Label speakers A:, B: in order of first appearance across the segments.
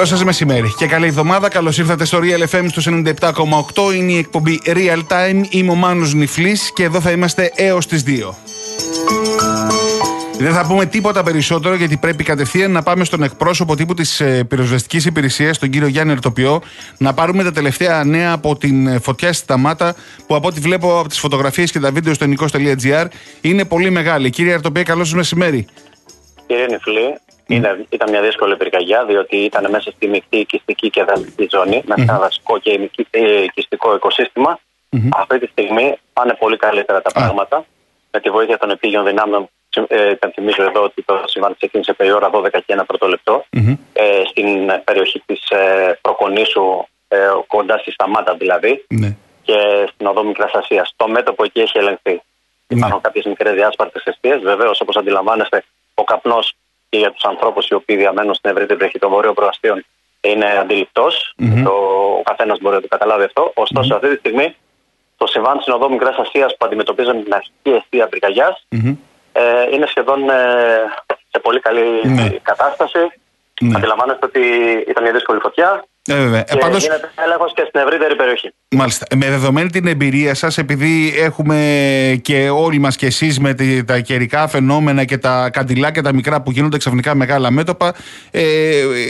A: Καλό σας μεσημέρι και καλή εβδομάδα. Καλώς ήρθατε στο Real FM στο 97,8. Είναι η εκπομπή Real Time. Είμαι ο Μάνος Νιφλή και εδώ θα είμαστε έως τις 2. Δεν θα πούμε τίποτα περισσότερο γιατί πρέπει κατευθείαν να πάμε στον εκπρόσωπο τύπου της ε, πυροσβεστικής υπηρεσίας, τον κύριο Γιάννη Ερτοπιό, να πάρουμε τα τελευταία νέα από την ε, φωτιά στη Σταμάτα που από ό,τι βλέπω από τις φωτογραφίες και τα βίντεο στο ελληνικό.gr είναι πολύ μεγάλη. Κύριε Ερτοπιό, καλό σας μεσημέρι.
B: Κύριε Νιφλή, είναι, ήταν μια δύσκολη πυρκαγιά, διότι ήταν μέσα στη μεικτή οικιστική και δασική ζώνη, μέσα σε ένα δασικό και οικιστικό οικοσύστημα. Αυτή τη στιγμή πάνε πολύ καλύτερα τα πράγματα. Με τη βοήθεια των επίγειων δυνάμεων, ε, θυμίζω εδώ ότι το συμβάν ξεκίνησε περί ώρα 12 και ένα πρώτο λεπτό. Ε, στην περιοχή της ε, Προκονήσου, ε, κοντά στη Σταμάτα δηλαδή,
A: Ναι.
B: και στην οδό Μικράς Ασίας. Το μέτωπο εκεί έχει ελεγχθεί. Υπάρχουν κάποιες μικρές διάσπαρτες αιστείες. Βεβαίως, όπως αντιλαμβάνεστε, ο καπνός και για τους ανθρώπους οι οποίοι διαμένουν στην ευρύτερη περιοχή των βορείων προαστίων είναι αντιληπτός. Το, ο καθένας μπορεί να το καταλάβει αυτό. Ωστόσο, αυτή τη στιγμή το συμβάν στην οδό Μικράς Ασίας που αντιμετωπίζαμε την αρχική αιστεία πυρκαγιάς ε, είναι σχεδόν ε, σε πολύ καλή
A: Ναι.
B: κατάσταση.
A: Ναι.
B: Αντιλαμβάνεστε ότι ήταν μια δύσκολη φωτιά.
A: Ε, βέβαια. Ε,
B: Και
A: πάντως,
B: γίνεται έλεγχος και στην ευρύτερη περιοχή.
A: Μάλιστα. Με δεδομένη την εμπειρία σας, επειδή έχουμε και όλοι μας και εσείς με τη- τα καιρικά φαινόμενα και τα καντιλάκια τα μικρά που γίνονται ξαφνικά μεγάλα μέτωπα, ε,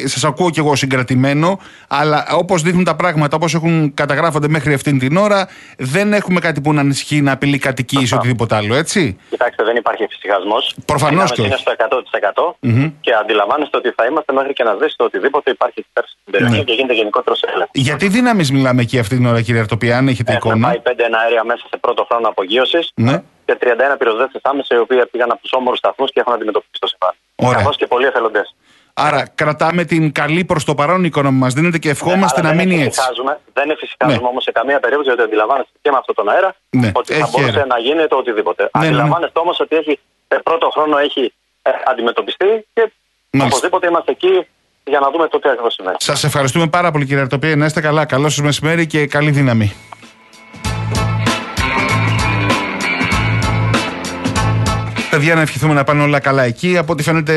A: σας ακούω κι εγώ συγκρατημένο, αλλά όπως δείχνουν τα πράγματα, όπως έχουν καταγράφονται μέχρι αυτήν την ώρα, δεν έχουμε κάτι που να ανησυχεί, να απειλεί κατοικίες ή οτιδήποτε άλλο, έτσι;
B: Κοιτάξτε, δεν υπάρχει εφησυχασμό.
A: Προφανώς και
B: είναι
A: όχι.
B: στο 100% και αντιλαμβάνεστε ότι θα είμαστε μέχρι και να σβήσει οτιδήποτε υπάρχει πέρσι στην περιοχή
A: Ναι.
B: και γίνεται γενικότερο έλεγχο.
A: Γιατί δύναμεις μιλάμε εκεί αυτή την ώρα, κύριε Αρτοπία, αν έχετε
B: Έχουμε
A: εικόνα;
B: πάει πέντε αέρια μέσα σε πρώτο χρόνο απογείωσης
A: Ναι.
B: και 31 πυροσβέστες άμεσα οι οποίοι πήγαν από τους όμορους σταθμούς και έχουν αντιμετωπίσει το συμβάν.
A: Ωραία.
B: Καθώς και πολλοί εθελοντές.
A: Άρα κρατάμε την καλή προς το παρόν εικόνα που μας δίνετε και ευχόμαστε να μείνει έτσι.
B: Δεν εφησυχάζουμε
A: Ναι.
B: όμω σε καμία περίπτωση γιατί αντιλαμβάνεστε και με αυτόν τον αέρα
A: Ναι,
B: ότι θα
A: έχει
B: μπορούσε
A: αέρα.
B: να γίνει το οτιδήποτε.
A: ναι, ναι.
B: Αντιλαμβάνεστε όμως ότι έχει, σε πρώτο χρόνο έχει ε, αντιμετωπιστεί και
A: Μάλιστα.
B: οπωσδήποτε είμαστε εκεί για να δούμε το τι ακριβώς συμβαίνει.
A: Σας ευχαριστούμε πάρα πολύ, κύριε Αρτοπία. Να είστε καλά. Καλό σας μεσημέρι και καλή δύναμη. Παιδιά, να ευχηθούμε να πάνε όλα καλά εκεί. Από ό,τι φαίνεται,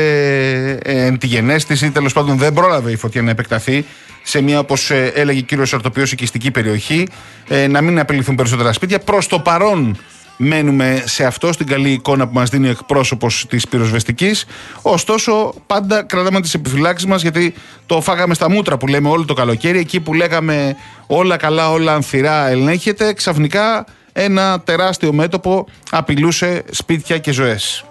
A: ε, εν τη γενέστηση, τέλος πάντων δεν πρόλαβε η φωτιά να επεκταθεί σε μια, όπως έλεγε ο κύριος Αρτοπιός, οικιστική περιοχή. Ε, να μην απειληθούν περισσότερα σπίτια. Προς το παρόν, μένουμε σε αυτό, στην καλή εικόνα που μας δίνει ο εκπρόσωπος της πυροσβεστικής. Ωστόσο, πάντα κρατάμε τις επιφυλάξεις μας, γιατί το φάγαμε στα μούτρα που λέμε όλο το καλοκαίρι. Εκεί που λέγαμε όλα καλά, όλα ανθυρά ελέγχεται, ξαφνικά ένα τεράστιο μέτωπο απειλούσε σπίτια και ζωές.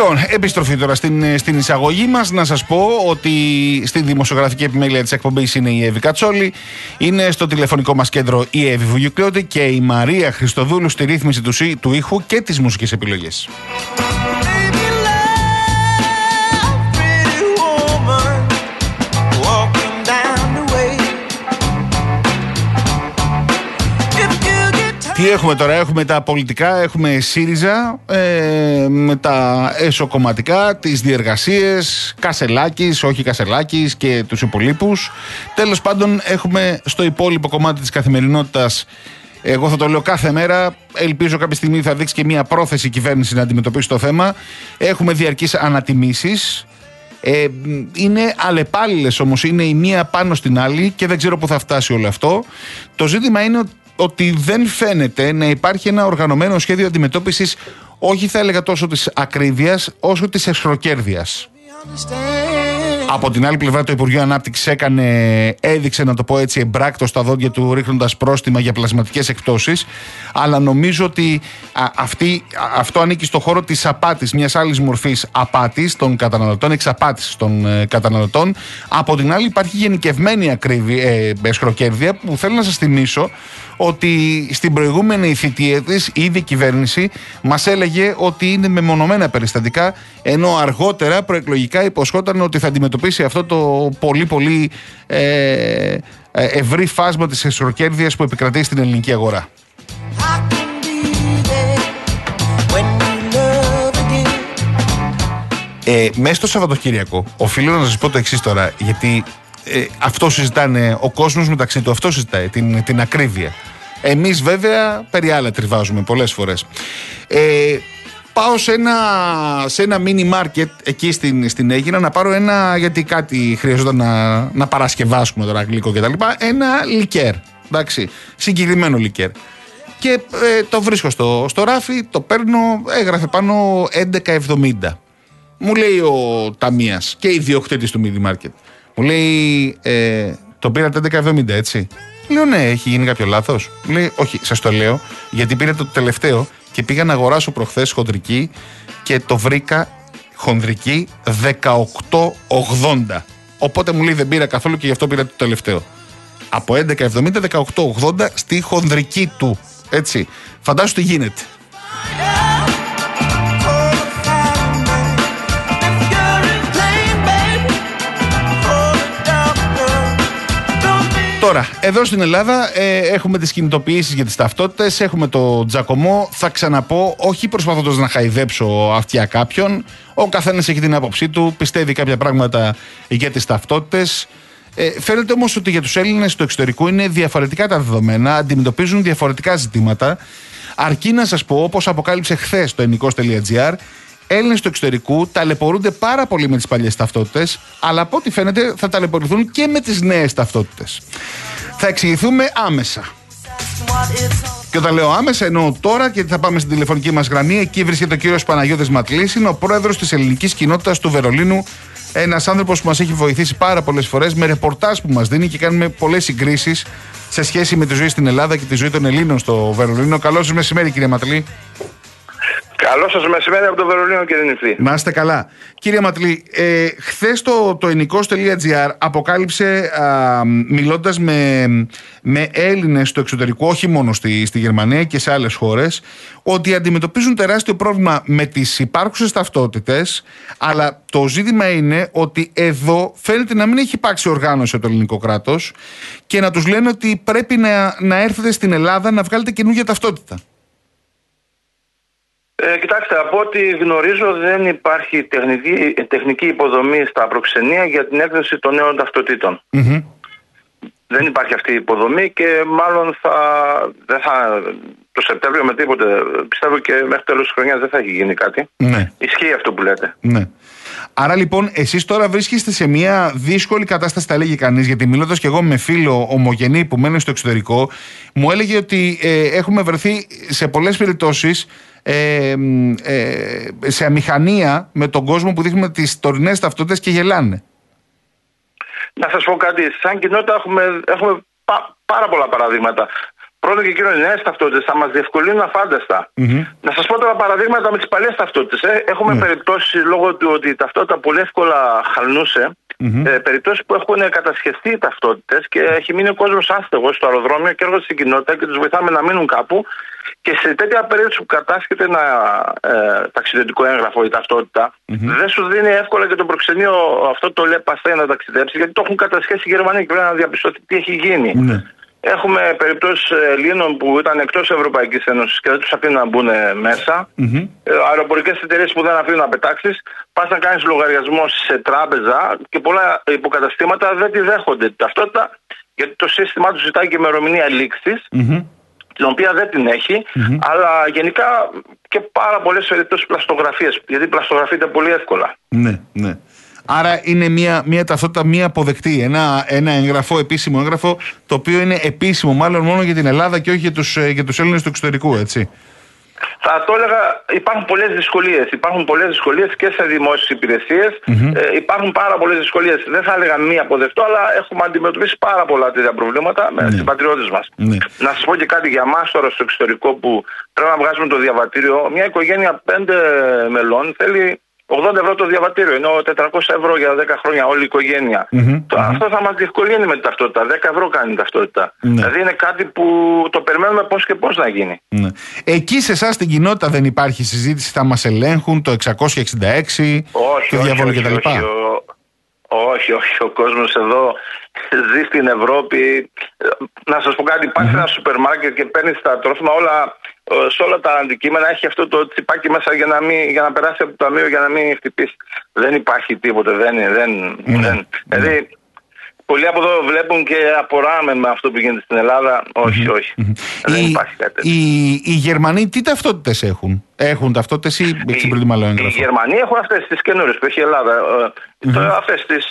A: Λοιπόν, επιστροφή τώρα στην, στην εισαγωγή μας. Να σας πω ότι στη δημοσιογραφική επιμέλεια της εκπομπής είναι η Εύη Κατσόλη. Είναι στο τηλεφωνικό μας κέντρο η Εύη Βουγιουκλώτη και η Μαρία Χριστοδούλου στη ρύθμιση του, σύ- του ήχου και
C: τις μουσικές επιλογές.
A: Τι έχουμε τώρα, έχουμε τα πολιτικά, έχουμε ΣΥΡΙΖΑ, ε, με τα εσωκομματικά, τις διεργασίες, Κασελάκης, όχι Κασελάκης και τους υπολείπους. Τέλος πάντων έχουμε στο υπόλοιπο κομμάτι της καθημερινότητας εγώ θα το λέω κάθε μέρα. Ελπίζω κάποια στιγμή θα δείξει και μια πρόθεση η κυβέρνηση να αντιμετωπίσει το θέμα. Έχουμε διαρκείς ανατιμήσεις. Ε, είναι αλλεπάλληλες όμως, είναι η μία πάνω στην άλλη και δεν ξέρω πού θα φτάσει όλο αυτό. Το ζήτημα είναι ο- ότι δεν φαίνεται να υπάρχει ένα οργανωμένο σχέδιο αντιμετώπισης όχι θα έλεγα τόσο της ακρίβειας όσο της εσχροκέρδειας.
C: understand.
A: Από την άλλη πλευρά, το Υπουργείο Ανάπτυξης έκανε, έδειξε να το πω έτσι, εμπράκτος στα δόντια του, ρίχνοντας πρόστιμα για πλασματικές εκτόσει. Αλλά νομίζω ότι α, αυτή, α, αυτό ανήκει στο χώρο της απάτης, μιας άλλης μορφής απάτης των καταναλωτών, εξαπάτησης των ε, καταναλωτών. Από την άλλη, υπάρχει γενικευμένη ακρίβεια, ε, εσχροκέρδεια που θέλω να σας θυμίσω ότι στην προηγούμενη θητεία της η ίδια κυβέρνηση μας έλεγε ότι είναι μεμονωμένα περιστατικά, ενώ αργότερα προεκλογικά υποσχόταν ότι θα αντιμετωπίσει αυτό το πολύ πολύ ε, ε, ευρύ φάσμα της εσχροκέρδεια που επικρατεί στην ελληνική αγορά.
C: I can be there when you love again.
A: Ε, μέσα στο Σαββατοκύριακο, οφείλω να σας πω το εξής τώρα, γιατί ε, αυτό συζητάνε ο κόσμος μεταξύ του, αυτό συζητάει, την, την ακρίβεια. Εμείς βέβαια περί άλλα τριβάζουμε πολλές φορές. Ε, πάω σε ένα, σε ένα mini market εκεί στην, στην Έγινα να πάρω ένα, γιατί κάτι χρειαζόταν να, να παρασκευάσουμε τώρα γλυκό κτλ. Ένα λικέρ. Εντάξει, συγκεκριμένο λικέρ. Και ε, το βρίσκω στο, στο ράφι, το παίρνω, έγραφε πάνω 11,70. Μου λέει ο ταμεία και ιδιοκτήτη του mini market. Μου λέει, ε, το πήρατε 11,70 έτσι. Λέω ναι, έχει γίνει κάποιο λάθος. Μου λέει, όχι, σας το λέω, γιατί πήρε το τελευταίο και πήγα να αγοράσω προχθές χοντρική και το βρήκα χονδρική 18,80. Οπότε μου λέει δεν πήρα καθόλου και γι' αυτό πήρα το τελευταίο. Από 11,70 18,80 στη χονδρική του. Έτσι. Φαντάσου τι γίνεται. Τώρα, εδώ στην Ελλάδα ε, έχουμε τις κινητοποιήσεις για τις ταυτότητες, έχουμε το τζακωμό. Θα ξαναπώ, όχι προσπαθώντας να χαϊδέψω αυτιά κάποιον. Ο καθένας έχει την άποψή του, πιστεύει κάποια πράγματα για τις ταυτότητες. Ε, φαίνεται όμως ότι για τους Έλληνες του εξωτερικού είναι διαφορετικά τα δεδομένα, αντιμετωπίζουν διαφορετικά ζητήματα. Αρκεί να σας πω, όπως αποκάλυψε χθες το ενικός.gr, Έλληνες του εξωτερικού ταλαιπωρούνται πάρα πολύ με τις παλιές ταυτότητες, αλλά από ό,τι φαίνεται θα ταλαιπωρηθούν και με τις νέες ταυτότητες. Θα εξηγηθούμε άμεσα.
C: what it's all
A: Και όταν λέω άμεσα, εννοώ τώρα και θα πάμε στην τηλεφωνική μας γραμμή. Εκεί βρίσκεται ο κύριος Παναγιώτης Ματλή, είναι ο πρόεδρος της ελληνικής κοινότητας του Βερολίνου. Ένας άνθρωπος που μας έχει βοηθήσει πάρα πολλές φορές με ρεπορτάζ που μας δίνει και κάνουμε πολλές συγκρίσεις σε σχέση με τη ζωή στην Ελλάδα και τη ζωή των Ελλήνων στο Βερολίνο. Καλό σα μεσημέρι, κύριε Ματλή.
D: Καλό σας μεσημέρι από το Βερολίνο, κύριε Νηφή.
A: Να είστε καλά. Κύριε Ματλή, ε, χθες το, το ενικός.gr αποκάλυψε α, μιλώντας με, με Έλληνες στο εξωτερικό, όχι μόνο στη, στη Γερμανία και σε άλλες χώρες, ότι αντιμετωπίζουν τεράστιο πρόβλημα με τις υπάρχουσες ταυτότητες, αλλά το ζήτημα είναι ότι εδώ φαίνεται να μην έχει υπάρξει οργάνωση από το ελληνικό κράτος και να τους λένε ότι πρέπει να, να έρθετε στην Ελλάδα να βγάλετε καινούργια ταυτότητα.
D: Ε, κοιτάξτε, από ό,τι γνωρίζω δεν υπάρχει τεχνική, τεχνική υποδομή στα προξενία για την έκδοση των νέων ταυτοτήτων.
A: Μμμ.
D: Δεν υπάρχει αυτή η υποδομή και μάλλον θα, δεν θα, το Σεπτέμβριο με τίποτε, πιστεύω και μέχρι τέλος της χρονιάς δεν θα έχει γίνει κάτι.
A: Ναι.
D: Ισχύει αυτό που λέτε.
A: Ναι. Άρα λοιπόν, εσείς τώρα βρίσκεστε σε μια δύσκολη κατάσταση, θα έλεγε κανείς, γιατί μιλώντας και εγώ με φίλο ομογενή που μένει στο εξωτερικό, μου έλεγε ότι ε, έχουμε βρεθεί σε πολλές περιπτώσεις ε, μ, ε, σε αμηχανία με τον κόσμο που δείχνουμε τις τωρινές ταυτότητες και γελάνε.
D: Να σας πω κάτι, σαν κοινότητα έχουμε, έχουμε πα- πάρα πολλά παραδείγματα. Πρώτον και κύριο, οι νέες ταυτότητες θα μας διευκολύνουν αφάνταστα. Να σας πω τώρα παραδείγματα με τις παλιές ταυτότητες. Έχουμε περιπτώσεις λόγω του ότι η ταυτότητα πολύ εύκολα χαλνούσε. Ε, περιπτώσεις που έχουν κατασχεθεί οι ταυτότητες και έχει μείνει ο κόσμος άστεγος στο αεροδρόμιο και έρχονται στην κοινότητα και τους βοηθάμε να μείνουν κάπου. Και σε τέτοια περίπτωση που κατάσχεται ένα ε, ταξιδιωτικό έγγραφο ή ταυτότητα, δεν σου δίνει εύκολα και το προξενείο αυτό το λέει παστέ να ταξιδέψει, γιατί το έχουν κατασχέσει οι Γερμανοί και πρέπει να διαπιστωθεί τι έχει γίνει.
A: Ναι.
D: Έχουμε περιπτώσεις Ελλήνων που ήταν εκτός Ευρωπαϊκής Ένωσης και δεν τους αφήνουν να μπουν μέσα. Ε, Αεροπορικές εταιρείες που δεν αφήνουν να πετάξει. Πας να κάνεις λογαριασμό σε τράπεζα και πολλά υποκαταστήματα δεν τη δέχονται την ταυτότητα γιατί το σύστημά τους ζητάει και ημερομηνία λήξης, την οποία δεν την εχει αλλά γενικά και πάρα πολλές περιπτώσεις πλαστογραφίες, γιατί πλαστογραφείται πολύ εύκολα.
A: Ναι, ναι. Άρα είναι μια, μια ταυτότητα μία αποδεκτή. Ένα, ένα εγγραφό, επίσημο έγγραφο, το οποίο είναι επίσημο μάλλον μόνο για την Ελλάδα και όχι για τους, ε, για τους Έλληνες του εξωτερικού, έτσι.
D: Θα θα το έλεγα, υπάρχουν πολλές δυσκολίες. Υπάρχουν πολλές δυσκολίες και σε δημόσιες Ε, υπάρχουν πάρα πολλές δυσκολίες. Δεν θα έλεγα μη αποδεκτό, αλλά έχουμε αντιμετωπίσει πάρα πολλά τέτοια προβλήματα με
A: Ναι.
D: συμπατριώτες μας.
A: Ναι.
D: Να σας πω και κάτι για εμάς τώρα στο εξωτερικό που πρέπει να βγάζουμε το διαβατήριο. Μια οικογένεια πέντε μελών θέλει 80 ευρώ το διαβατήριο, ενώ 400 ευρώ για 10 χρόνια όλη η οικογένεια.
A: Μμμ,
D: Το- Αυτό θα μας διευκολύνει με την ταυτότητα. 10 ευρώ κάνει η ταυτότητα.
A: Ναι.
D: Δηλαδή είναι κάτι που το περιμένουμε πώς και πώς να γίνει.
A: Ναι. Εκεί σε εσάς στην κοινότητα δεν υπάρχει συζήτηση, θα μας ελέγχουν το 666,
D: Όχι,
A: το
D: όχι,
A: διαβόλο
D: όχι,
A: κτλ.
D: όχι, ο- όχι, όχι, ο κόσμος εδώ ζει στην Ευρώπη. Ε, Να σας πω κάτι, πας σε ένα σούπερ μάρκετ και παίρνεις τα τρόφιμα όλα, ε, σε όλα τα αντικείμενα έχει αυτό το τσιπάκι μέσα για να, μην, για να περάσει από το ταμείο για να μην χτυπήσει. Δεν υπάρχει τίποτε, δεν, δεν,
A: Ναι.
D: δεν. Δηλαδή, πολλοί από εδώ βλέπουν και απορράμε με αυτό που γίνεται στην Ελλάδα. Όχι, όχι. Δεν
A: Οι,
D: υπάρχει κάτι τέτοιο.
A: οι, οι Γερμανοί τι ταυτότητες έχουν, Έχουν ταυτότητες ή έχει συμπληρωθεί άλλο
D: Οι
A: έγγραφο;
D: Γερμανοί έχουν αυτές τις καινούριε που έχει η Ελλάδα. Ε, Αυτές τις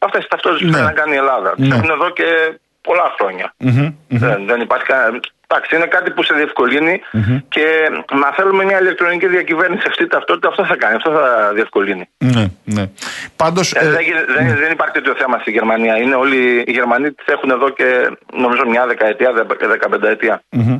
D: αυτές τις ταυτότητες που
A: Ναι.
D: θέλει να κάνει η Ελλάδα. Τις
A: Ναι.
D: έχουν εδώ και πολλά χρόνια.
A: Μμμ, μμμ.
D: Δεν, δεν υπάρχει κανένα. Εντάξει, είναι κάτι που σε διευκολύνει και να θέλουμε μια ηλεκτρονική διακυβέρνηση αυτή η ταυτότητα, αυτό θα κάνει, αυτό θα διευκολύνει.
A: Ναι, ναι. Πάντως.
D: Ε, δεν, γίνει- δεν, δεν υπάρχει τέτοιο θέμα στη Γερμανία. Είναι όλοι οι Γερμανοί τι έχουν εδώ και νομίζω μια δεκαετία, δε- δεκαπενταετία.
A: Μμμ.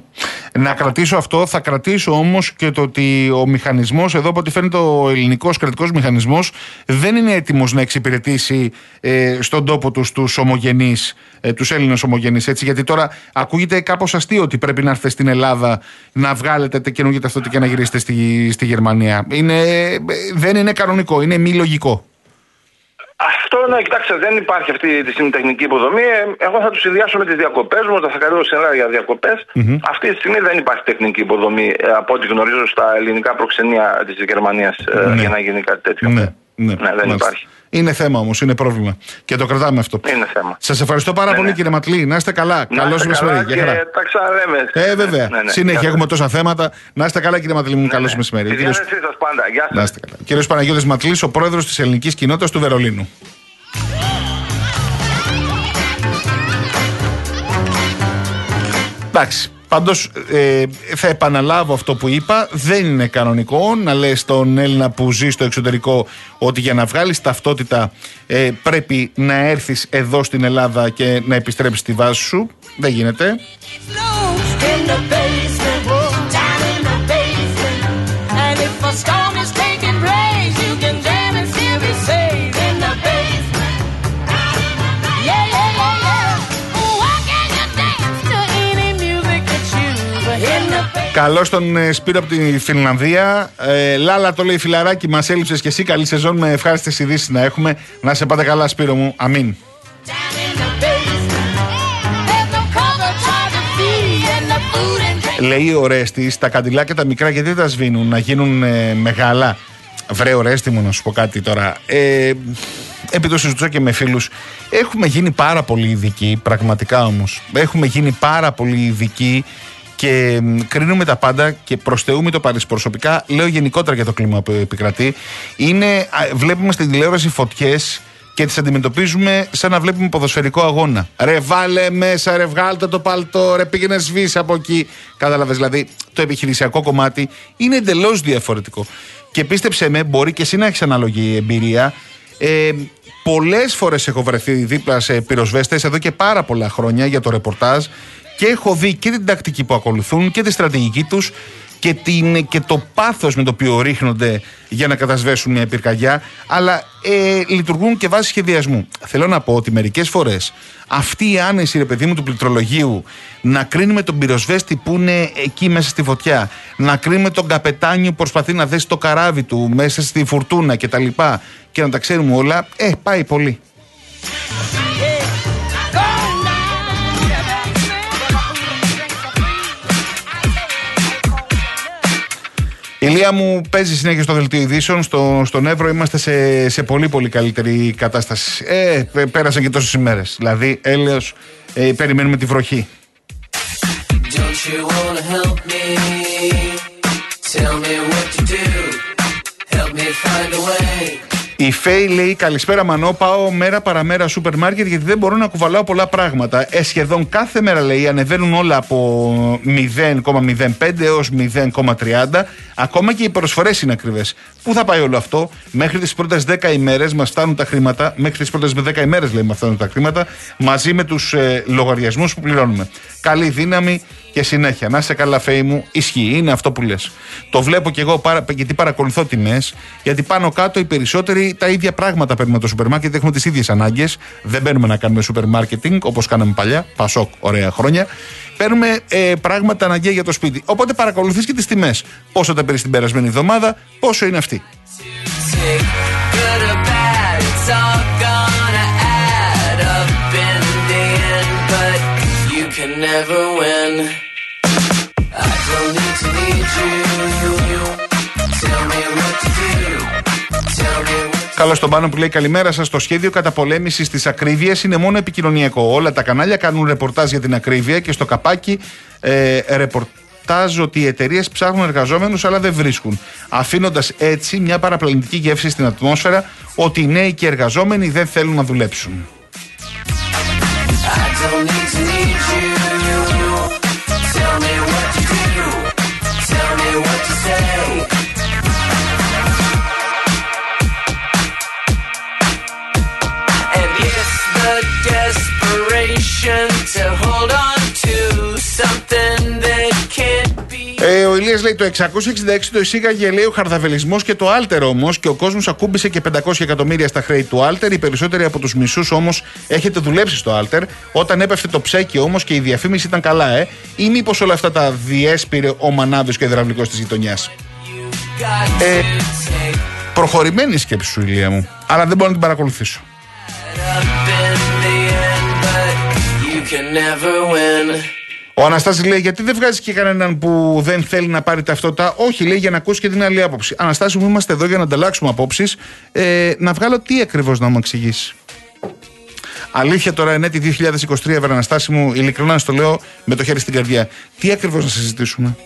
A: Να κρατήσω αυτό, θα κρατήσω όμως και το ότι ο μηχανισμός, εδώ από ό,τι φαίνεται ο ελληνικός κρατικός μηχανισμός, δεν είναι έτοιμος να εξυπηρετήσει ε, στον τόπο τους τους ομογενείς, ε, τους Έλληνες ομογενείς. Γιατί τώρα ακούγεται κάπως αστείο ότι πρέπει να έρθετε στην Ελλάδα να βγάλετε τε- καινούργια ταυτότητα και να γυρίσετε στη, στη Γερμανία. Είναι, ε, δεν είναι κανονικό, είναι μη λογικό.
D: Αυτό ναι, κοιτάξτε, δεν υπάρχει αυτή τη στιγμή τεχνική υποδομή. Ε, Εγώ θα τους συνδυάσω με τις διακοπές μου, όταν θα καλώ στην Ελλάδα για διακοπές. Αυτή τη στιγμή δεν υπάρχει τεχνική υποδομή, ε, από ό,τι γνωρίζω, στα ελληνικά προξενία της Γερμανίας
A: Ναι.
D: για να γίνει κάτι τέτοιο.
A: Ναι, ναι,
D: δεν
A: μάλιστα.
D: υπάρχει.
A: Είναι θέμα όμως, είναι πρόβλημα. Και το κρατάμε αυτό.
D: Είναι θέμα.
A: Σας ευχαριστώ πάρα
D: Ναι,
A: πολύ
D: ναι.
A: κύριε Ματλή. Να είστε καλά.
D: Να
A: Καλώ
D: είστε
A: μεσημέρι.
D: καλά
A: Γεια χαρά.
D: Και τα ξαναλέμε.
A: Ε, βέβαια.
D: Ναι, ναι.
A: Συνέχεια
D: Γεια
A: έχουμε
D: σας.
A: τόσα θέματα. Να είστε καλά, κύριε Ματλή μου.
D: Ναι,
A: Καλώ
D: ναι.
A: μεσημέρι.
D: Στη
A: Κύριος-
D: διάθεσή σας πάντα. Γεια
A: Να
D: σα.
A: είστε καλά. Κύριος Παναγιώτης Ματλής, ο πρόεδρος της ελληνικής κοινότητας του Βερολίνου. Εντάξει. Πάντως θα επαναλάβω αυτό που είπα. Δεν είναι κανονικό να λες στον Έλληνα που ζει στο εξωτερικό ότι για να βγάλεις ταυτότητα ε, πρέπει να έρθεις εδώ στην Ελλάδα και να επιστρέψεις στη βάση σου. Δεν γίνεται. Καλώς τον ε, Σπύρο από τη Φινλανδία. Ε, Λάλα το λέει φιλαράκι, μας έλειψες και εσύ. Καλή σεζόν με ευχάριστες ειδήσεις να έχουμε. Να σε πάτε καλά, Σπύρο μου. Αμήν.
C: Down in the basement. There's no cover charge a fee, and the food and drink.
A: Λέει ο Ρέστη, τα καντιλάκια τα μικρά γιατί δεν τα σβήνουν, να γίνουν ε, μεγάλα. Βρε, ο Ρέστη μου να σου πω κάτι τώρα. Ε, επειδή το συζητούσα και με φίλους, έχουμε γίνει πάρα πολύ ειδικοί, πραγματικά όμως. Έχουμε γίνει πάρα πολύ ειδικοί και μ, κρίνουμε τα πάντα και προ Θεού μην το πάρει προσωπικά. Λέω γενικότερα για το κλίμα που επικρατεί. Είναι, α, βλέπουμε στην τηλεόραση φωτιές και τις αντιμετωπίζουμε σαν να βλέπουμε ποδοσφαιρικό αγώνα. Ρε, βάλε μέσα, ρε, βγάλτε το παλτό, ρε, πήγαινε σβήσει από εκεί. Κατάλαβες, δηλαδή το επιχειρησιακό κομμάτι είναι εντελώς διαφορετικό. Και πίστεψε με, μπορεί και εσύ να έχεις ανάλογη εμπειρία. Ε, Πολλές φορές έχω βρεθεί δίπλα σε πυροσβέστες εδώ και πάρα πολλά χρόνια για το ρεπορτάζ και έχω δει και την τακτική που ακολουθούν και τη στρατηγική τους και, την, και το πάθος με το οποίο ρίχνονται για να κατασβέσουν μια πυρκαγιά αλλά ε, λειτουργούν και βάσει σχεδιασμού. Θέλω να πω ότι μερικές φορές αυτή η άνεση ρε παιδί μου του πληκτρολογίου να κρίνουμε τον πυροσβέστη που είναι εκεί μέσα στη φωτιά να κρίνουμε τον καπετάνιο που προσπαθεί να δέσει το καράβι του μέσα στη φουρτούνα και τα λοιπά και να τα ξέρουμε όλα, ε, πάει πολύ. Ηλία μου παίζει συνέχεια στο δελτίο ειδήσεων. Στο, στον Εύρο είμαστε σε, σε πολύ πολύ καλύτερη κατάσταση. Ε, πέ- πέρασαν και τόσες ημέρες. Δηλαδή, έλεος, ε, περιμένουμε τη βροχή.
E: Don't you wanna help me? Tell me what to do. Help me find a way.
A: Η Φέη λέει: Καλησπέρα, Μανώ. Πάω μέρα παραμέρα σούπερ μάρκετ γιατί δεν μπορώ να κουβαλάω πολλά πράγματα. Ε, σχεδόν κάθε μέρα λέει ανεβαίνουν όλα από 0,05 έως 0,30. Ακόμα και οι προσφορές είναι ακριβές. Πού θα πάει όλο αυτό, Μέχρι τις πρώτες 10 ημέρες μας φτάνουν τα χρήματα. Μέχρι τις πρώτες 10 ημέρες λέει μας φτάνουν τα χρήματα μαζί με τους ε, λογαριασμούς που πληρώνουμε. Καλή δύναμη και συνέχεια. Να σε καλά, Φέη μου, ισχύει. Είναι αυτό που λες. Το βλέπω και εγώ παρα, γιατί παρακολουθώ τιμές. Γιατί πάνω κάτω οι περισσότεροι τα ίδια πράγματα παίρνουμε το σούπερ μάρκετ. Έχουμε τις ίδιες ανάγκες. Δεν μπαίνουμε να κάνουμε σούπερ μάρκετινγκ όπως κάναμε παλιά. Πασόκ, ωραία χρόνια. Παίρνουμε ε, πράγματα αναγκαία για το σπίτι. Οπότε παρακολουθείς και τις τιμές. Πόσο τα παίρνει την περασμένη εβδομάδα, πόσο είναι αυτή.
E: Can never win. I don't need to need you. Tell me what to do. Tell me what
A: Καλώς τον πάνω που λέει καλημέρα σας. Το σχέδιο καταπολέμησης της ακρίβειας είναι μόνο επικοινωνιακό. Όλα τα κανάλια κάνουν ρεπορτάζ για την ακρίβεια και στο καπάκι ε, ρεπορτάζ ότι οι εταιρείες ψάχνουν εργαζόμενους αλλά δεν βρίσκουν. Αφήνοντας έτσι μια παραπλανητική γεύση στην ατμόσφαιρα ότι οι νέοι και οι εργαζόμενοι δεν θέλουν να δουλέψουν.
E: I don't need to
A: Ηλίας λέει το 666 το εισήγαγε λέει ο χαρδαβελισμός και το Άλτερ όμως και ο κόσμος ακούμπησε και 500 εκατομμύρια στα χρέη του Άλτερ. Οι περισσότεροι από τους μισούς όμως έχετε δουλέψει στο Άλτερ. Όταν έπεφτε το ψέκι όμως και η διαφήμιση ήταν καλά, ε. Ή μήπως όλα αυτά τα διέσπηρε ο Μανάβης και ο υδραυλικός της γειτονιάς;
E: You got
A: Ε,
E: to take
A: προχωρημένη σκέψη σου, Ηλία μου. Αλλά δεν μπορώ να την παρακολουθήσω.
E: it up in the end, but you can never win.
A: Ο Αναστάσης λέει: Γιατί δεν βγάζεις και κανέναν που δεν θέλει να πάρει ταυτότητα; Όχι, λέει για να ακούσει και την άλλη άποψη. Αναστάση μου, είμαστε εδώ για να ανταλλάξουμε απόψεις. Ε, να βγάλω τι ακριβώς να μου εξηγήσει. Αλήθεια τώρα, ενέτη 2023, Ευρωαναστάση μου, ειλικρινά στο λέω με το χέρι στην καρδιά. Τι ακριβώς να συζητήσουμε;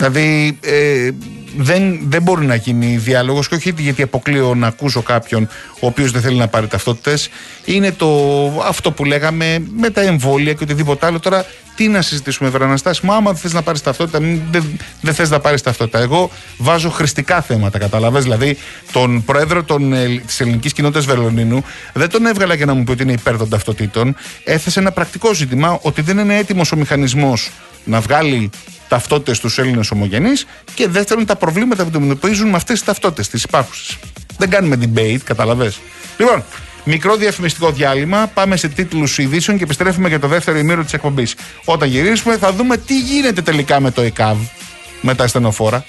A: Δηλαδή ε, δεν, δεν μπορεί να γίνει διάλογος και όχι γιατί αποκλείω να ακούσω κάποιον ο οποίος δεν θέλει να πάρει ταυτότητες. Είναι το, αυτό που λέγαμε με τα εμβόλια και οτιδήποτε άλλο. Τώρα τι να συζητήσουμε Ευρωαναστάση μου άμα δεν θες να πάρεις ταυτότητα μην- δεν, δεν θες να πάρεις ταυτότητα. Εγώ βάζω χρηστικά θέματα καταλαβες δηλαδή τον πρόεδρο των, ε, της ελληνικής κοινότητας Βερολίνου δεν τον έβγαλα για να μου πει ότι είναι υπέρ των ταυτοτήτων. Έθεσε ένα πρακτικό ζήτημα ότι δεν είναι έτοιμος ο μηχανισμός να βγάλει ταυτότητες στου Έλληνες ομογενείς και δεύτερον τα προβλήματα που αντιμετωπίζουν με αυτές τις ταυτότητες, τις υπάρχουσες. Δεν κάνουμε debate, καταλαβέ. Λοιπόν, μικρό διαφημιστικό διάλειμμα. Πάμε σε τίτλους ειδήσεων και επιστρέφουμε για το δεύτερο ημίρο της εκπομπής. Όταν γυρίσουμε, θα δούμε τι γίνεται τελικά με το ΕΚΑΒ, με τα ασθενοφόρα.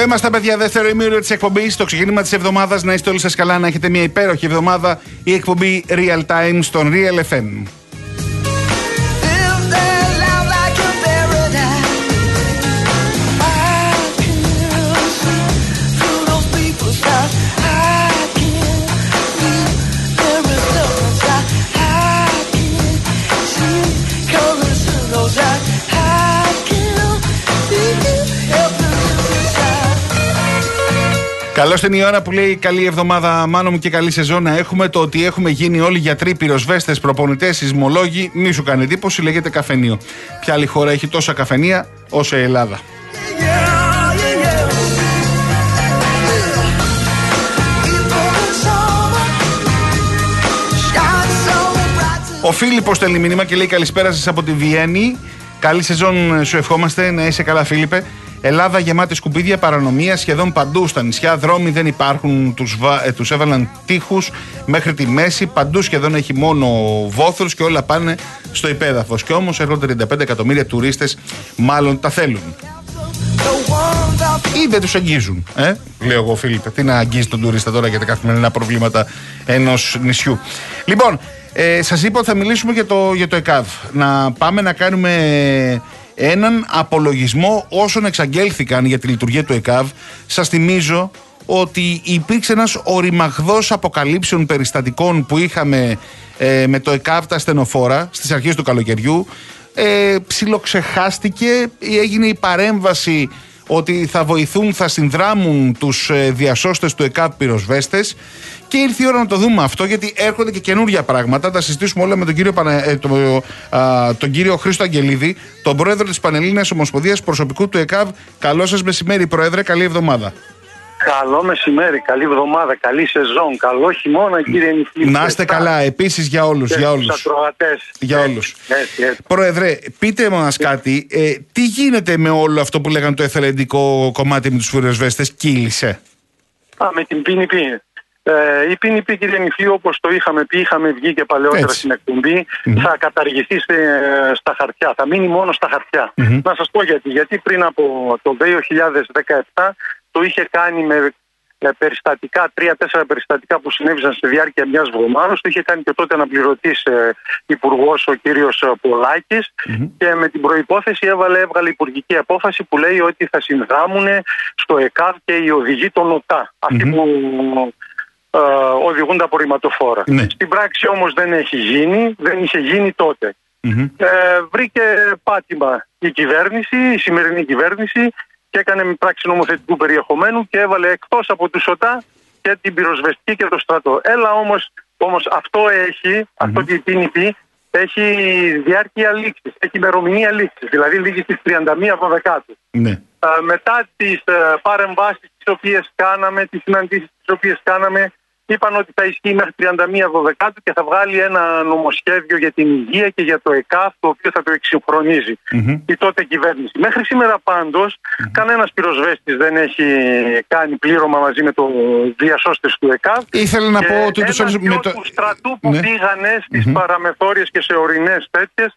A: Εδώ είμαστε, παιδιά, δεύτερο ημίρο της εκπομπής. Το ξεκίνημα της εβδομάδας. Να είστε όλοι σας καλά, να έχετε μια υπέροχη εβδομάδα. Η εκπομπή Real Time στον Real FM. Καλώς την η ώρα που λέει καλή εβδομάδα, μάνο μου και καλή σεζόν να έχουμε. Το ότι έχουμε γίνει όλοι γιατροί, πυροσβέστες, προπονητές, σεισμολόγοι, μη σου κάνει εντύπωση, λέγεται καφενείο. Ποια άλλη χώρα έχει τόσα καφενεία όσο η Ελλάδα.
F: Yeah, yeah, yeah. People in summer shine so bright.
A: Ο Φίλιππος στέλνει μήνυμα και λέει καλησπέρα σας από τη Βιέννη. Καλή σεζόν σου ευχόμαστε, να είσαι καλά Φίλιππε. Ελλάδα γεμάτη σκουπίδια, παρανομία σχεδόν παντού στα νησιά. Δρόμοι δεν υπάρχουν, τους, βα... ε, τους έβαλαν τείχους μέχρι τη μέση. Παντού σχεδόν έχει μόνο βόθρους και όλα πάνε στο υπέδαφος. Και όμως έρχονται 35 εκατομμύρια τουρίστες, μάλλον τα θέλουν.
F: The ones out
A: Ή δεν τους αγγίζουν. Ε; Λέω εγώ, Φίλιππε. Τι να αγγίζει τον τουρίστα τώρα για τα καθημερινά προβλήματα ενός νησιού. Λοιπόν, ε, σας είπα ότι θα μιλήσουμε για το, για το ΕΚΑΒ. Να πάμε να κάνουμε έναν απολογισμό όσων εξαγγέλθηκαν για τη λειτουργία του ΕΚΑΒ. Σας θυμίζω ότι υπήρξε ένας οριμαγδός αποκαλύψεων περιστατικών που είχαμε ε, με το ΕΚΑΒ τα στενοφόρα στις αρχές του καλοκαιριού ε, ψιλοξεχάστηκε ή έγινε η παρέμβαση ότι θα βοηθούν, θα συνδράμουν τους ε, διασώστες του ΕΚΑΒ πυροσβέστες και ήρθε η ώρα να το δούμε αυτό γιατί έρχονται και καινούργια πράγματα. Τα συζητήσουμε όλα με τον κύριο, Πανε- ε, το- α, τον κύριο Χρήστο Αγγελίδη, τον πρόεδρο της Πανελλήνιας Ομοσπονδίας Προσωπικού του ΕΚΑΒ. Καλό σας μεσημέρι, πρόεδρε. Καλή εβδομάδα.
G: Καλό μεσημέρι, καλή εβδομάδα, καλή σεζόν, καλό χειμώνα κύριε Νιφλή.
A: Να είστε καλά, επίσης για όλους. Για όλους. Για όλους.
G: Έτσι, έτσι.
A: Πρόεδρε, πείτε μας κάτι. Ε, τι γίνεται με όλο αυτό που λέγανε το εθελοντικό κομμάτι με τους πυροσβέστες, κύλησε.
G: Α, με την PNP. Ε, η PNP, κύριε Νιφλή, όπως το είχαμε πει, είχαμε βγει και παλαιότερα
A: Έτσι.
G: στην εκπομπή, θα καταργηθεί σε- στα χαρτιά. Θα μείνει μόνο στα χαρτιά. Να σας πω γιατί. Γιατί πριν από το 2017 το είχε κάνει με ε, περιστατικά, τρία-τέσσερα περιστατικά που συνέβησαν στη διάρκεια μιας εβδομάδα. Το είχε κάνει και τότε αναπληρωτής ε, υπουργός ο κύριος Πολάκης και με την προπόθεση έβαλε, έβγαλε υπουργική απόφαση που λέει ότι θα συνδράμουν στο ΕΚΑΒ και οι οδηγοί των ΟΤΑ. αυτοι που ε, οδηγούν τα απορριμματοφόρα.
A: Ναι.
G: Στην πράξη όμως δεν έχει γίνει, δεν είχε γίνει τότε. Ε, βρήκε πάτημα η κυβέρνηση, η σημερινή κυβέρνηση και έκανε μια πράξη νομοθετικού περιεχομένου και έβαλε εκτός από του ΣΟΤΑ και την πυροσβεστική και το στρατό. Έλα όμως, όμως αυτό έχει, αυτό τι PNP, έχει διάρκεια λήξης, έχει ημερομηνία λήξης, δηλαδή λήγει στις 31 Δεκάτου.
A: Ναι.
G: Ε, μετά τις ε, παρεμβάσεις τις οποίες κάναμε, τις συναντήσεις τις οποίες κάναμε, είπαν ότι θα ισχύει μέχρι 31 Δεκάτου και θα βγάλει ένα νομοσχέδιο για την υγεία και για το ΕΚΑΦ, το οποίο θα το εξυγχρονίζει η τότε κυβέρνηση. Μέχρι σήμερα πάντως, κανένας πυροσβέστης δεν έχει κάνει πλήρωμα μαζί με το διασώστες του ΕΚΑΦ.
A: Ήθελα να
G: Και
A: πω ότι ούτως
G: ένας
A: όλους με
G: δυο
A: το-
G: του στρατού που
A: Ναι.
G: πήγανε στις παραμεθόριες και σε ορεινές τέτοιες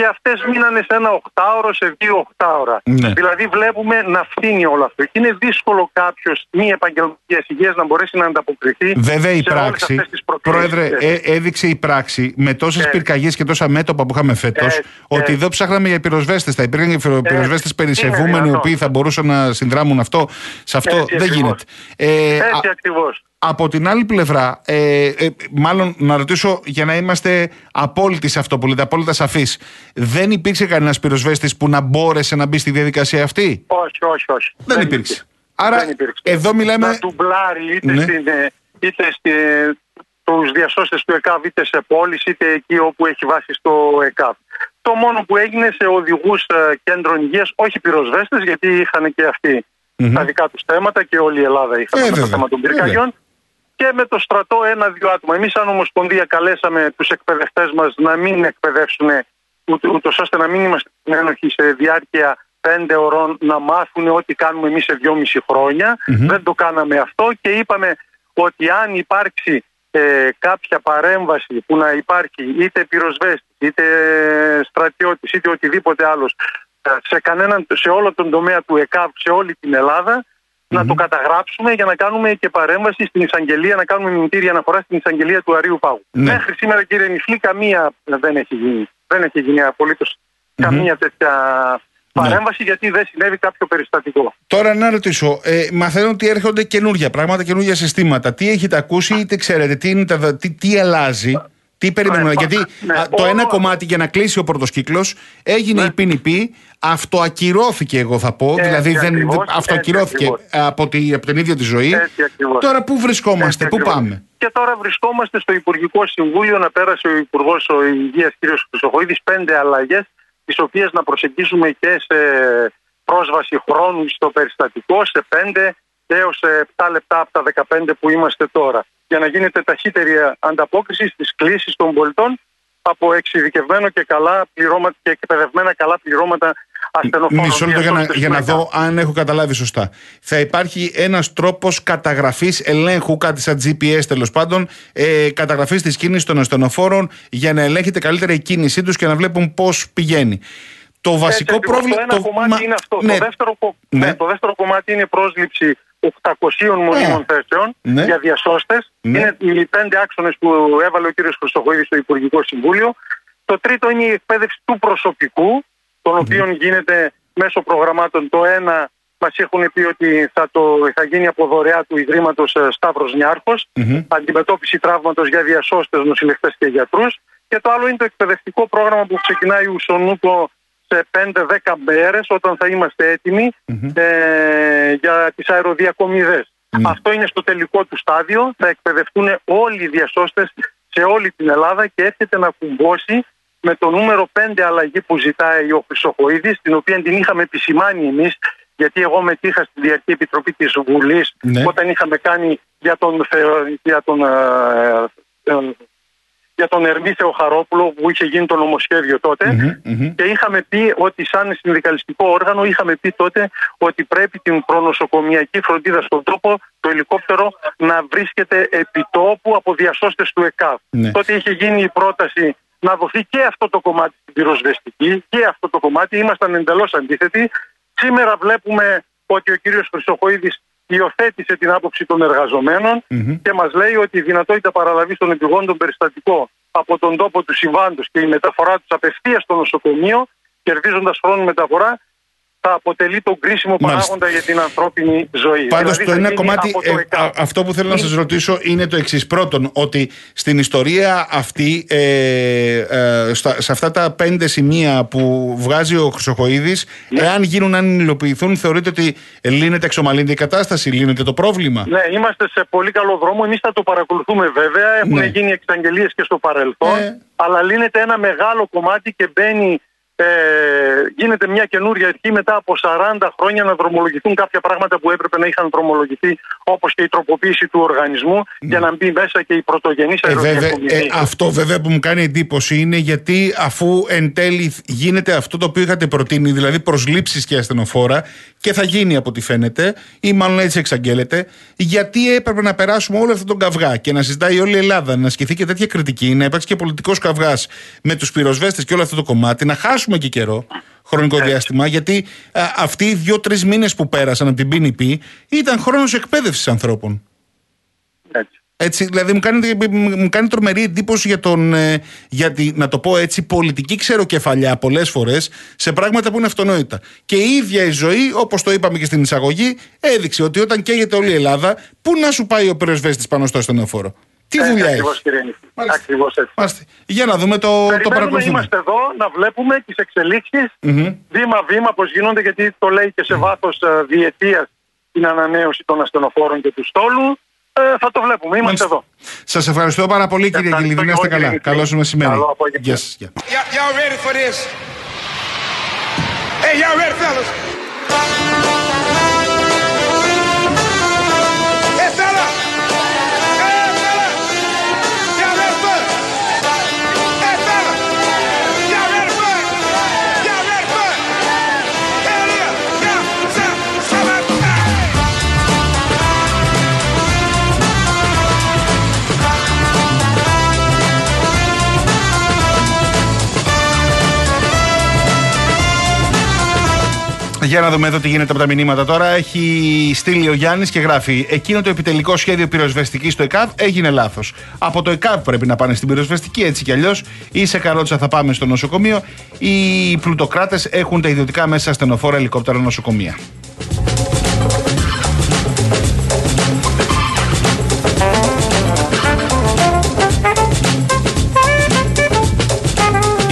G: και αυτές μείνανε σε ένα οχτάωρο, σε δύο οχτάωρα.
A: Ναι.
G: Δηλαδή βλέπουμε να φθήνει όλο αυτό. Και είναι δύσκολο κάποιος μη επαγγελματίας υγεία να μπορέσει να ανταποκριθεί.
A: Βέβαια η
G: σε όλες
A: πράξη,
G: αυτές τις προκλήσεις.
A: πρόεδρε, ε, έδειξε η πράξη με τόσες
G: Ε.
A: πυρκαγιές και τόσα μέτωπα που είχαμε φέτος,
G: Ε,
A: ότι
G: ε.
A: εδώ ψάχναμε για πυροσβέστες. Θα υπήρχαν και πυροσβέστες
G: είναι
A: περισεβούμενοι, οι
G: δυνατόν.
A: οποίοι θα μπορούσαν να συνδράμουν αυτό. Σε αυτό
G: Έτσι
A: δεν
G: ακριβώς.
A: γίνεται. Ε,
G: Έτσι
A: α-
G: ακριβώς.
A: Από την άλλη πλευρά, ε, ε, μάλλον να ρωτήσω για να είμαστε απόλυτοι σε αυτό που λέτε, απόλυτα σαφείς. Δεν υπήρξε κανένας πυροσβέστης που να μπόρεσε να μπει στη διαδικασία αυτή;
G: Όχι, όχι, όχι.
A: Δεν υπήρξε. Άρα,
G: Δεν υπήρξε.
A: εδώ μιλάμε-
G: Να ντουμπλάρει είτε,
A: Ναι.
G: στην, ε, είτε στη, τους διασώστες του ΕΚΑΒ είτε σε πόλεις είτε εκεί όπου έχει βάση στο ΕΚΑΒ. Το μόνο που έγινε σε οδηγούς ε, κέντρων υγείας, όχι πυροσβέστες γιατί είχαν και αυτοι τα δικά τους θέματα και όλη η Ελλάδα είχαμε
A: Ε,
G: με το
A: βέβαια.
G: θέμα των
A: Βέβαια.
G: πυρκαγιών και με το στρατό ένα-δύο άτομα. Εμείς σαν Ομοσπονδία καλέσαμε τους εκπαιδευτές μας να μην εκπαιδεύσουν ούτ- ούτως ώστε να μην είμαστε ένοχοι σε διάρκεια πέντε ωρών να μάθουν ό,τι κάνουμε εμείς σε δυόμιση χρόνια. Δεν το κάναμε αυτό και είπαμε ότι αν υπάρξει ε, κάποια παρέμβαση που να υπάρχει είτε πυροσβέστης, είτε στρατιώτης, είτε οτιδήποτε άλλος ε, σε, κανέναν, σε όλο τον τομέα του ΕΚΑΒ, σε όλη την Ελλάδα, να το καταγράψουμε για να κάνουμε και παρέμβαση στην εισαγγελία, να κάνουμε μηνυτήρια αναφορά στην εισαγγελία του Αρίου Πάγου.
A: Ναι.
G: Μέχρι σήμερα, κύριε Νιφλή, καμία δεν έχει γίνει. Δεν έχει γίνει απολύτως καμία τέτοια παρέμβαση γιατί δεν συνέβη κάποιο περιστατικό.
A: Τώρα να ρωτήσω, ε, μαθαίνω ότι έρχονται καινούργια πράγματα, καινούργια συστήματα. Τι έχετε ακούσει, είτε ξέρετε, τι, είναι τα, τι, τι αλλάζει, Τι περιμένουμε,
G: Ναι,
A: γιατί
G: ναι,
A: α, το
G: όλο-
A: ένα κομμάτι για να κλείσει ο πρώτο κύκλο έγινε
G: Ναι.
A: η ποινή αυτοακυρώθηκε, εγώ θα πω.
G: Έτσι
A: δηλαδή δεν,
G: ακριβώς,
A: δεν- αυτοακυρώθηκε
G: έτσι
A: από, τη, από την ίδια τη ζωή.
G: Έτσι ακριβώς.
A: Τώρα πού βρισκόμαστε,
G: Έτσι
A: πού
G: ακριβώς.
A: πάμε;
G: Και τώρα βρισκόμαστε στο Υπουργικό Συμβούλιο να πέρασε ο Υπουργός Υγείας κ. Χρυσοχοίδης πέντε αλλαγές, τις οποίες να προσεγγίσουμε και σε πρόσβαση χρόνου στο περιστατικό σε 5 έως 7 λεπτά από τα 15 που είμαστε τώρα. Για να γίνεται ταχύτερη ανταπόκριση στις κλήσεις των πολιτών από εξειδικευμένο και καλά πληρώματα και εκπαιδευμένα καλά πληρώματα ασθενοφόρων.
A: Μισό λεπτό για να,
G: διασώστες
A: για να
G: του ΕΚΑ.
A: δω αν έχω καταλάβει σωστά. Θα υπάρχει ένας τρόπος καταγραφής ελέγχου, κάτι σαν GPS τέλος πάντων, ε, καταγραφής της κίνησης των ασθενοφόρων για να ελέγχεται καλύτερα η κίνησή τους και να βλέπουν πώς πηγαίνει. Το βασικό
G: Έτσι, ακριβώς.
A: πρόβλημα.
G: Το ένα κομμάτι
A: μα-
G: είναι αυτό.
A: Ναι,
G: Το, δεύτερο, κο-
A: Ναι.
G: ναι, το δεύτερο κομμάτι είναι η πρόσληψη 800 μονίμων θέσεων
A: Ναι.
G: για διασώστες.
A: Ναι.
G: Είναι οι πέντε άξονες που έβαλε ο κ. Χρυστοχοίδη στο Υπουργικό Συμβούλιο. Το τρίτο είναι η εκπαίδευση του προσωπικού, τον οποίο γίνεται μέσω προγραμμάτων. Το ένα μας έχουν πει ότι θα, το, θα γίνει από δωρεά του Ιδρύματος Σταύρος Νιάρχος,
A: Μμμ.
G: αντιμετώπιση τραύματος για διασώστες, νοσηλευτές και γιατρούς. Και το άλλο είναι το εκπαιδευτικό πρόγραμμα που ξεκινάει ουσονούπο σε 5-10 μέρες όταν θα είμαστε έτοιμοι, ε, για τις αεροδιακομιδές. Αυτό είναι στο τελικό του στάδιο. Θα εκπαιδευτούν όλοι οι διασώστες σε όλη την Ελλάδα και έρχεται να κουμπώσει με το νούμερο 5 αλλαγή που ζητάει ο Χρυσοχοίδης, την οποία την είχαμε επισημάνει εμείς, γιατί εγώ μετήχα στη Διαρκή Επιτροπή της Βουλής
A: Ναι.
G: όταν είχαμε κάνει για τον, Θε- για τον ε, ε, για τον Ερμή Θεοχαρόπουλο που είχε γίνει το νομοσχέδιο τότε
A: Μμμ, μμμ.
G: και είχαμε πει ότι σαν συνδικαλιστικό όργανο είχαμε πει τότε ότι πρέπει την προνοσοκομιακή φροντίδα στον τόπο το ελικόπτερο να βρίσκεται επιτόπου από διασώστες του ΕΚΑΒ.
A: Ναι.
G: Τότε είχε γίνει η πρόταση να δοθεί και αυτό το κομμάτι στην πυροσβεστική και αυτό το κομμάτι. Ήμασταν εντελώς αντίθετοι. Σήμερα βλέπουμε ότι ο κύριος Χρυσοχοίδης υιοθέτησε την άποψη των εργαζομένων
A: Μμμ.
G: και μας λέει ότι η δυνατότητα παραλαβής των επιγόντων περιστατικών από τον τόπο του συμβάντος και η μεταφορά τους απευθείας στο νοσοκομείο, κερδίζοντας χρόνο μεταφορά, θα αποτελεί τον κρίσιμο
A: Μάλιστα.
G: παράγοντα για την ανθρώπινη ζωή.
A: Πάντως
G: Δηλαδή
A: το
G: θα
A: ένα
G: γίνει
A: κομμάτι,
G: από το
A: ε,
G: ΕΚΑΒ.
A: α- αυτό που θέλω να σας ρωτήσω είναι το εξής. Πρώτον, ότι στην ιστορία αυτή, ε, ε, στα, σε αυτά τα πέντε σημεία που βγάζει ο Χρυσοχοίδης,
G: Ναι.
A: εάν γίνουν, αν υλοποιηθούν, θεωρείτε ότι λύνεται εξομαλύνεται η κατάσταση, λύνεται το πρόβλημα;
G: Ναι, είμαστε σε πολύ καλό δρόμο. Εμείς θα το παρακολουθούμε βέβαια. Έχουν
A: Ναι.
G: γίνει εξαγγελίες και στο παρελθόν.
A: Ε.
G: Αλλά λύνεται ένα μεγάλο κομμάτι και μπαίνει. Ε, γίνεται μια καινούρια αρχή μετά από 40 χρόνια να δρομολογηθούν κάποια πράγματα που έπρεπε να είχαν δρομολογηθεί, όπως και η τροποποίηση του οργανισμού, για να μπει μέσα και η πρωτογενής
A: Ε, βέβαια,
G: αεροδιακομιδή.
A: ε, αυτό βέβαια που μου κάνει εντύπωση είναι γιατί αφού εν τέλει γίνεται αυτό το οποίο είχατε προτείνει, δηλαδή προσλήψεις και ασθενοφόρα και θα γίνει από ό,τι φαίνεται ή μάλλον έτσι εξαγγέλλεται, γιατί έπρεπε να περάσουμε όλο αυτόν τον καυγά και να συζητάει όλη η Ελλάδα, να ασκηθεί και τέτοια κριτική, να υπάρξει και πολιτικός καυγάς με τους πυροσβέστες και όλο αυτό το κομμάτι, να χάσουμε και καιρό χρονικό διάστημα, γιατί α, αυτοί οι δύο-τρεις μήνες που πέρασαν από την PNP ήταν χρόνος εκπαίδευσης ανθρώπων.
G: Έτσι.
A: Έτσι, δηλαδή μου κάνει, μου κάνει τρομερή εντύπωση για τον, ε, για τη, να το πω έτσι, πολιτική ξεροκεφαλιά πολλές φορές σε πράγματα που είναι αυτονόητα. Και η ίδια η ζωή, όπως το είπαμε και στην εισαγωγή, έδειξε ότι όταν καίγεται όλη η Ελλάδα, πού να σου πάει ο πυροσβέστης πάνω στο ασθενοφόρο. Τι
G: Έτσι
A: δουλειά έχεις;
G: ακριβώς, κύριε Νίκη.
A: Μάλιστα.
G: Ακριβώς έτσι.
A: Μάλιστα. Για να δούμε το, το
G: Περιμένουμε,
A: παρακολουθούμε.
G: είμαστε εδώ να βλέπουμε τις εξελίξεις
A: Μμμ.
G: βήμα-βήμα πώς γίνονται γιατί το λέει και σε βάθος ε, διετίας την ανανέωση των ασθενοφόρων και του στόλου. Ε, θα το βλέπουμε, είμαστε εδώ.
A: Σας ευχαριστώ πάρα πολύ κύριε
G: Ευχαριστώ
A: Γιλιδί. Να
G: και
A: είστε
G: εγώ, κύριε
A: καλά.
G: Νικολή.
A: Καλό σα μεσημέρι.
G: Καλό απόγευμα.
A: Γεια σας, γεια.
H: Y'all, y'all ready for this? Hey, y'all ready, fellas?
A: Για να δούμε εδώ τι γίνεται από τα μηνύματα τώρα. Έχει στείλει ο Γιάννης και γράφει: Εκείνο το επιτελικό σχέδιο πυροσβεστικής στο ΕΚΑΒ έγινε λάθος. Από το ΕΚΑΒ πρέπει να πάνε στην πυροσβεστική, έτσι κι αλλιώς. Ή σε καρότσα θα πάμε στο νοσοκομείο. Οι πλουτοκράτες έχουν τα ιδιωτικά μέσα ασθενοφόρα ελικόπτερα νοσοκομεία.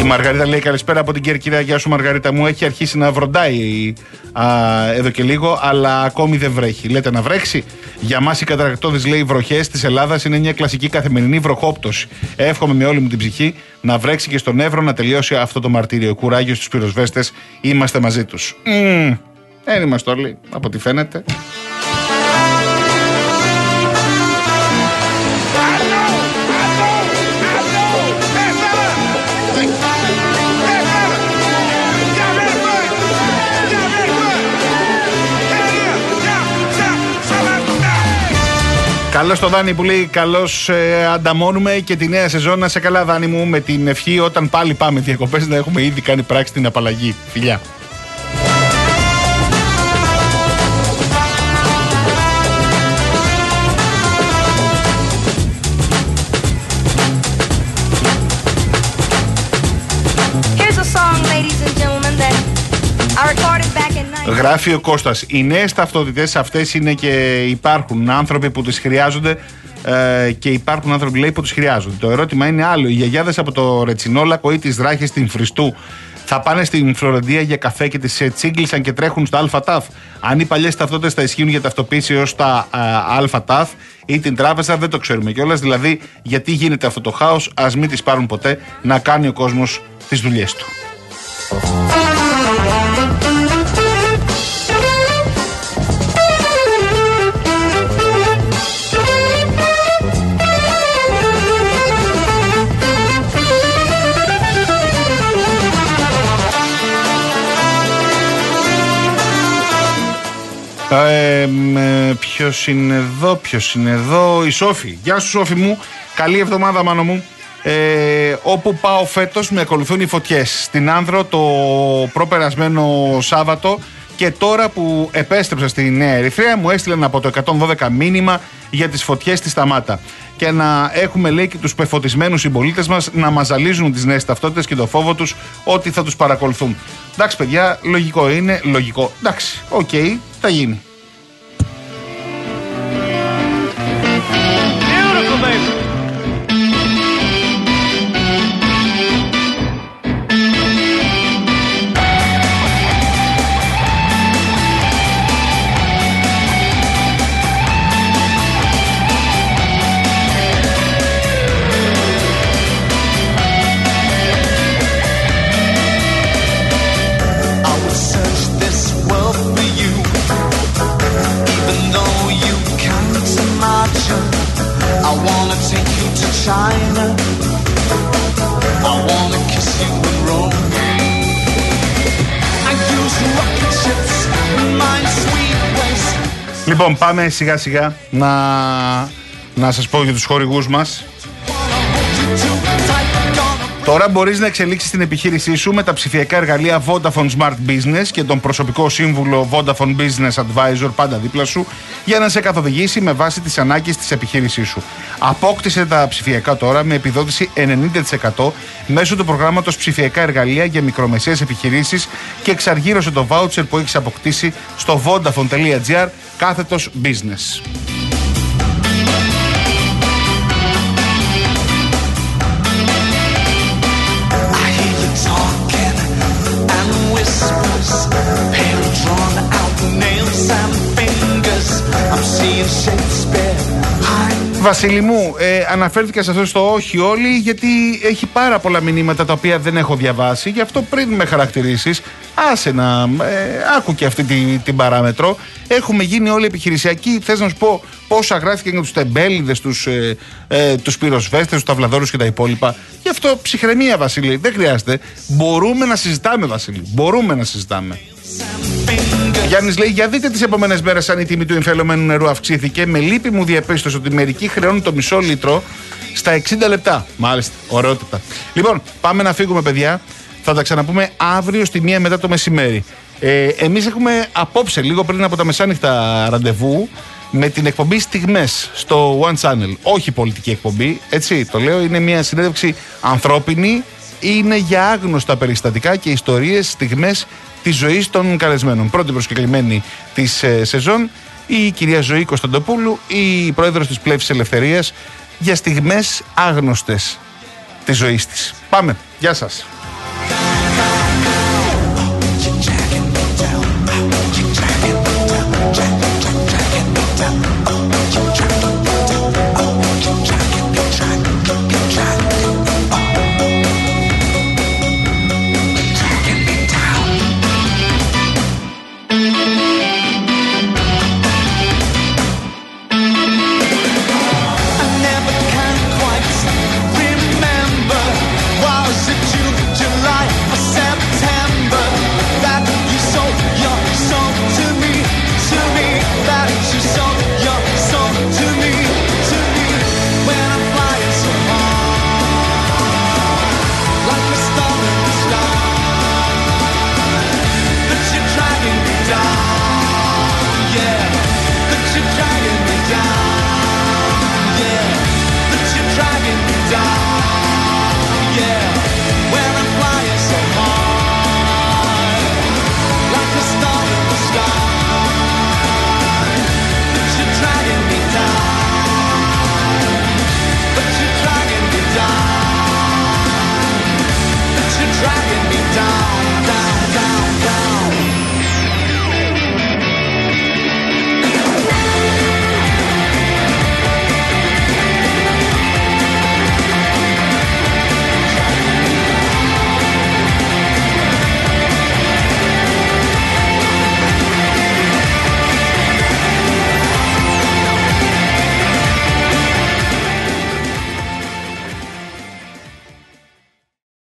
A: Μαργαρίτα λέει καλησπέρα από την Κέρκυρα. Γεια σου, Μαργαρίτα μου. Έχει αρχίσει να βροντάει α, εδώ και λίγο, αλλά ακόμη δεν βρέχει. Λέτε να βρέξει. Για μας οι καταρακτώδεις λέει βροχές της Ελλάδας είναι μια κλασική καθημερινή βροχόπτωση. Εύχομαι με όλη μου την ψυχή να βρέξει και στον Εύρο να τελειώσει αυτό το μαρτύριο. Κουράγιο στους πυροσβέστες. Είμαστε μαζί τους. Δεν είμαστε όλοι, από ό,τι φαίνεται. Καλώς το Δάνη που λέει καλώς ε, ανταμώνουμε και τη νέα σεζόν. Να σε καλά, Δάνη μου, με την ευχή όταν πάλι πάμε διακοπές να έχουμε ήδη κάνει πράξη την απαλλαγή. Φιλιά. Γράφει ο Κώστας, οι νέες ταυτότητες αυτές είναι και υπάρχουν άνθρωποι που τις χρειάζονται ε, και υπάρχουν άνθρωποι λέει, που τις χρειάζονται. Το ερώτημα είναι άλλο. Οι γιαγιάδες από το Ρετσινόλακο ή τις Δράχες στην Φριστού θα πάνε στην Φλωρεντία για καφέ και τις ε, τσίγκλισαν και τρέχουν στο ΑΛΦΑΤΑΦ. Αν οι παλιές ταυτότητες θα ισχύουν για ταυτοποίηση ως τα ε, ΑΛΦΑΤΑΦ ή την τράπεζα δεν το ξέρουμε κιόλας. Δηλαδή γιατί γίνεται αυτό το χάος, ας μην τις πάρουν ποτέ να κάνει ο κόσμος τις δουλειές του. Ε, Ποιος είναι εδώ, ποιος είναι εδώ, η Σόφη. Γεια σου, Σόφη μου. Καλή εβδομάδα, Μάνο μου. Ε, όπου πάω φέτος, με ακολουθούν οι φωτιές. Στην Άνδρο το προπερασμένο Σάββατο και τώρα που επέστρεψα στη Νέα Ερυθρέα μου έστειλαν από το 112 μήνυμα για τις φωτιές στη Σταμάτα και να έχουμε λέει και τους πεφωτισμένους συμπολίτες μας να μας ζαλίζουν τις νέες ταυτότητες και το φόβο τους ότι θα τους παρακολουθούν. Εντάξει παιδιά, λογικό είναι, λογικό. Εντάξει, οκ, θα γίνει. Λοιπόν, πάμε σιγά σιγά να, να σας πω για τους χορηγούς μας. Τώρα μπορείς να εξελίξεις την επιχείρησή σου με τα ψηφιακά εργαλεία Vodafone Smart Business και τον προσωπικό σύμβουλο Vodafone Business Advisor πάντα δίπλα σου για να σε καθοδηγήσει με βάση τις ανάγκες της επιχείρησής σου. Απόκτησε τα ψηφιακά τώρα με επιδότηση 90% μέσω του προγράμματος ψηφιακά εργαλεία για μικρομεσαίες επιχειρήσεις και εξαργύρωσε το voucher που έχεις αποκτήσει στο vodafone.gr κάθετος business. Βασίλη μου, ε, αναφέρθηκα σε αυτό στο όχι όλοι γιατί έχει πάρα πολλά μηνύματα τα οποία δεν έχω διαβάσει. Γι' αυτό πριν με χαρακτηρίσεις, άσε να. Ε, άκου και αυτή τη- την παράμετρο. Έχουμε γίνει όλοι επιχειρησιακοί. Θες να σου πω πόσα γράφτηκαν για τους τεμπέληδες, τους ε, ε, τους πυροσβέστες, τους ταυλαδόρους και τα υπόλοιπα. Γι' αυτό ψυχραιμία, Βασίλη. Δεν χρειάζεται. Μπορούμε να συζητάμε, Βασίλη. Μπορούμε να συζητάμε. Γιάννης λέει: Για δείτε τις επόμενες μέρες αν η τιμή του εμφελωμένου νερού αυξήθηκε. Με λύπη μου διαπίστωσε ότι μερικοί χρεώνουν το μισό λίτρο στα 60 λεπτά. Μάλιστα, ωραιότητα. Λοιπόν, πάμε να φύγουμε, παιδιά. Θα τα ξαναπούμε αύριο στη μία μετά το μεσημέρι. Ε, Εμείς έχουμε απόψε, λίγο πριν από τα μεσάνυχτα ραντεβού, με την εκπομπή Στιγμές στο One Channel. Όχι πολιτική εκπομπή, έτσι το λέω. Είναι μια συνέντευξη ανθρώπινη. Είναι για άγνωστα περιστατικά και ιστορίες, στιγμές της ζωής των καλεσμένων. Πρώτη προσκεκλημένη της ε, σεζόν, η κυρία Ζωή Κωνσταντοπούλου, η πρόεδρος της Πλεύσης Ελευθερίας, για στιγμές άγνωστες της ζωής της. Πάμε. Γεια σας.